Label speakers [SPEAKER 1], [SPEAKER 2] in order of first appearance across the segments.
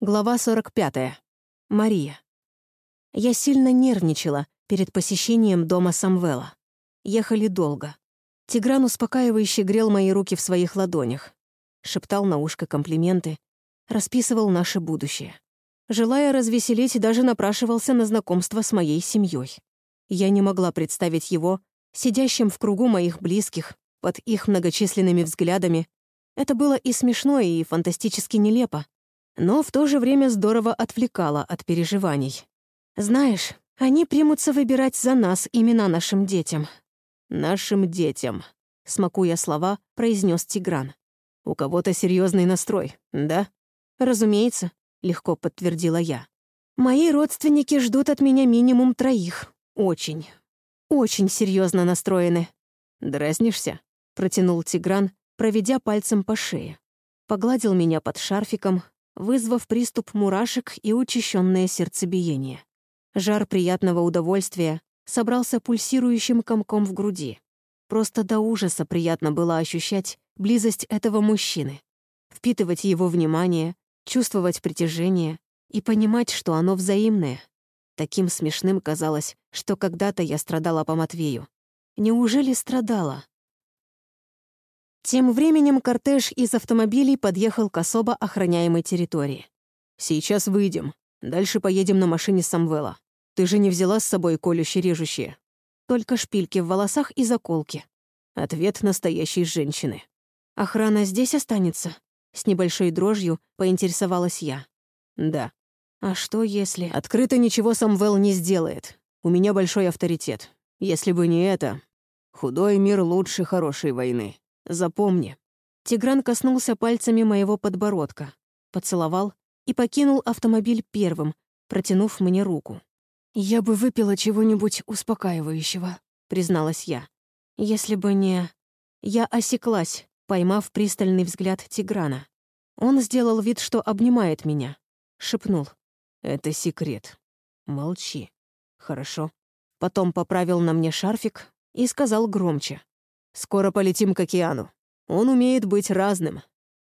[SPEAKER 1] Глава 45. Мария. Я сильно нервничала перед посещением дома Самвела. Ехали долго. Тигран успокаивающе грел мои руки в своих ладонях, шептал на ушко комплименты, расписывал наше будущее. Желая развеселить, даже напрашивался на знакомство с моей семьей. Я не могла представить его, сидящим в кругу моих близких, под их многочисленными взглядами. Это было и смешно, и фантастически нелепо но в то же время здорово отвлекала от переживаний. «Знаешь, они примутся выбирать за нас имена нашим детям». «Нашим детям», — смакуя слова, произнес Тигран. «У кого-то серьезный настрой, да?» «Разумеется», — легко подтвердила я. «Мои родственники ждут от меня минимум троих. Очень, очень серьезно настроены». «Дразнишься?» — протянул Тигран, проведя пальцем по шее. Погладил меня под шарфиком, вызвав приступ мурашек и учащенное сердцебиение. Жар приятного удовольствия собрался пульсирующим комком в груди. Просто до ужаса приятно было ощущать близость этого мужчины, впитывать его внимание, чувствовать притяжение и понимать, что оно взаимное. Таким смешным казалось, что когда-то я страдала по Матвею. Неужели страдала? Тем временем кортеж из автомобилей подъехал к особо охраняемой территории. «Сейчас выйдем. Дальше поедем на машине Самвела. Ты же не взяла с собой колюще-режущие?» Только шпильки в волосах и заколки. Ответ настоящей женщины. «Охрана здесь останется?» С небольшой дрожью поинтересовалась я. «Да». «А что если...» «Открыто ничего Самвел не сделает. У меня большой авторитет. Если бы не это... Худой мир лучше хорошей войны. Запомни». Тигран коснулся пальцами моего подбородка, поцеловал и покинул автомобиль первым, протянув мне руку. «Я бы выпила чего-нибудь успокаивающего», — призналась я. «Если бы не...» Я осеклась, поймав пристальный взгляд Тиграна. Он сделал вид, что обнимает меня. Шепнул. «Это секрет. Молчи. Хорошо?» Потом поправил на мне шарфик и сказал громче. Скоро полетим к океану. Он умеет быть разным.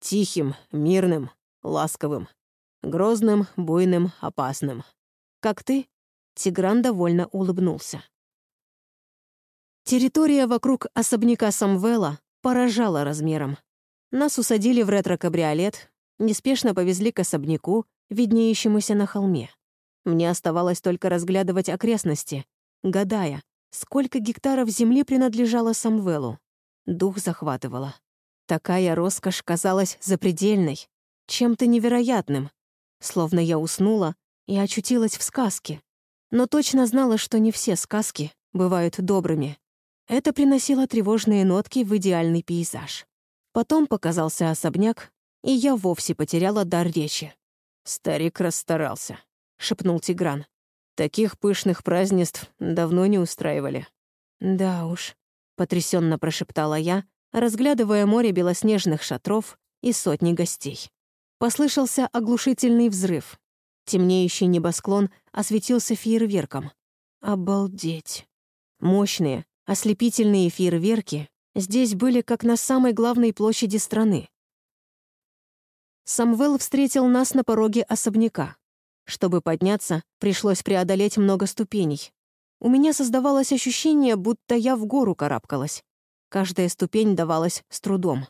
[SPEAKER 1] Тихим, мирным, ласковым. Грозным, буйным, опасным. Как ты?» Тигран довольно улыбнулся. Территория вокруг особняка Самвела поражала размером. Нас усадили в ретро-кабриолет, неспешно повезли к особняку, виднеющемуся на холме. Мне оставалось только разглядывать окрестности, гадая, Сколько гектаров земли принадлежало Самвелу? Дух захватывало. Такая роскошь казалась запредельной, чем-то невероятным. Словно я уснула и очутилась в сказке. Но точно знала, что не все сказки бывают добрыми. Это приносило тревожные нотки в идеальный пейзаж. Потом показался особняк, и я вовсе потеряла дар речи. «Старик расстарался», — шепнул Тигран. Таких пышных празднеств давно не устраивали. «Да уж», — потрясенно прошептала я, разглядывая море белоснежных шатров и сотни гостей. Послышался оглушительный взрыв. Темнеющий небосклон осветился фейерверком. Обалдеть. Мощные, ослепительные фейерверки здесь были как на самой главной площади страны. Самвел встретил нас на пороге особняка. Чтобы подняться, пришлось преодолеть много ступеней. У меня создавалось ощущение, будто я в гору карабкалась. Каждая ступень давалась с трудом.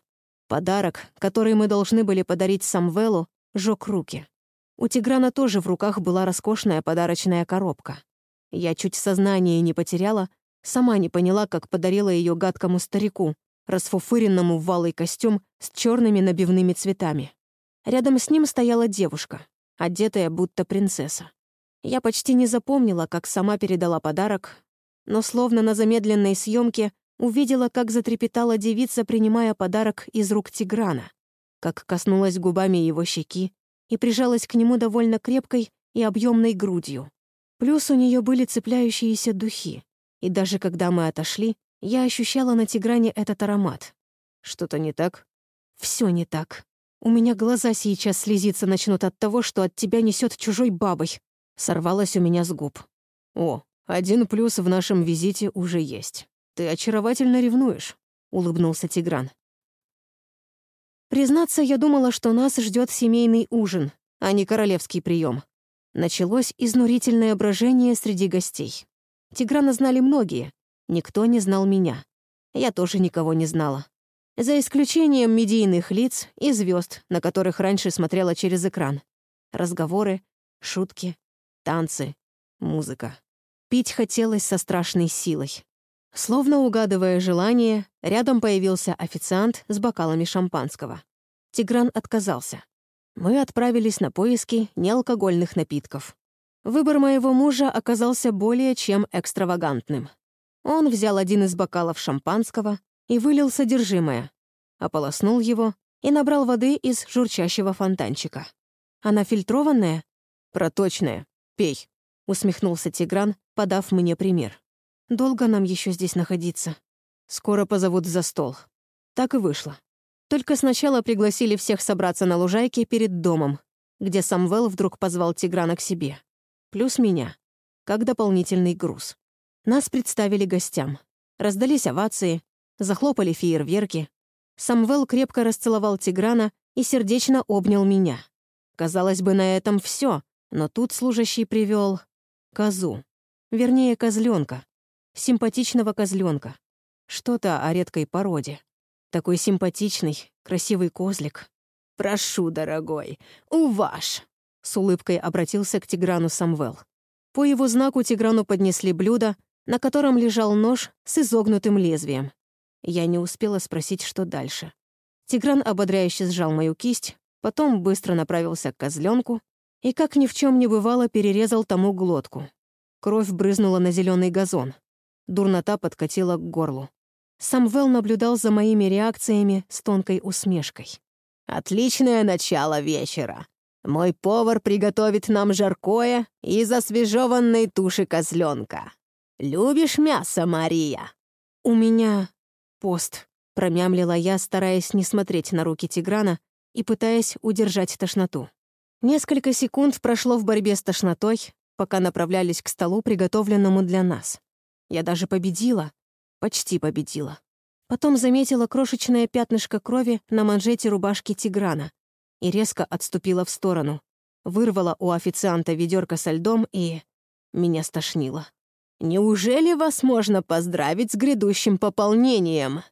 [SPEAKER 1] Подарок, который мы должны были подарить Самвелу, жёг руки. У Тиграна тоже в руках была роскошная подарочная коробка. Я чуть сознание не потеряла, сама не поняла, как подарила ее гадкому старику, расфуфыренному в валый костюм с черными набивными цветами. Рядом с ним стояла девушка одетая будто принцесса. Я почти не запомнила, как сама передала подарок, но словно на замедленной съемке увидела, как затрепетала девица, принимая подарок из рук Тиграна, как коснулась губами его щеки и прижалась к нему довольно крепкой и объемной грудью. Плюс у нее были цепляющиеся духи, и даже когда мы отошли, я ощущала на Тигране этот аромат. Что-то не так? Все не так. У меня глаза сейчас слезиться начнут от того, что от тебя несет чужой бабой. Сорвалось у меня с губ. О, один плюс в нашем визите уже есть. Ты очаровательно ревнуешь, улыбнулся Тигран. Признаться, я думала, что нас ждет семейный ужин, а не королевский прием. Началось изнурительное брожение среди гостей. Тиграна знали многие, никто не знал меня. Я тоже никого не знала. За исключением медийных лиц и звезд, на которых раньше смотрела через экран. Разговоры, шутки, танцы, музыка. Пить хотелось со страшной силой. Словно угадывая желание, рядом появился официант с бокалами шампанского. Тигран отказался. Мы отправились на поиски неалкогольных напитков. Выбор моего мужа оказался более чем экстравагантным. Он взял один из бокалов шампанского и вылил содержимое, ополоснул его и набрал воды из журчащего фонтанчика. «Она фильтрованная?» «Проточная. Пей», — усмехнулся Тигран, подав мне пример. «Долго нам еще здесь находиться?» «Скоро позовут за стол». Так и вышло. Только сначала пригласили всех собраться на лужайке перед домом, где Самвел вдруг позвал Тиграна к себе. Плюс меня, как дополнительный груз. Нас представили гостям. Раздались овации, захлопали фейерверки. Самвел крепко расцеловал Тиграна и сердечно обнял меня. Казалось бы, на этом все, но тут служащий привел козу. Вернее, козленка. Симпатичного козленка. Что-то о редкой породе. Такой симпатичный, красивый козлик. «Прошу, дорогой, уваж!» С улыбкой обратился к Тиграну Самвел. По его знаку Тиграну поднесли блюдо, на котором лежал нож с изогнутым лезвием. Я не успела спросить, что дальше. Тигран ободряюще сжал мою кисть, потом быстро направился к козленку и, как ни в чем не бывало, перерезал тому глотку. Кровь брызнула на зеленый газон. Дурнота подкатила к горлу. Самвел наблюдал за моими реакциями с тонкой усмешкой. «Отличное начало вечера. Мой повар приготовит нам жаркое из освежеванной туши козленка. Любишь мясо, Мария?» «У меня пост», — промямлила я, стараясь не смотреть на руки Тиграна и пытаясь удержать тошноту. Несколько секунд прошло в борьбе с тошнотой, пока направлялись к столу, приготовленному для нас. Я даже победила, Почти победила. Потом заметила крошечное пятнышко крови на манжете рубашки Тиграна и резко отступила в сторону. Вырвала у официанта ведерко со льдом и... Меня стошнило. «Неужели вас можно поздравить с грядущим пополнением?»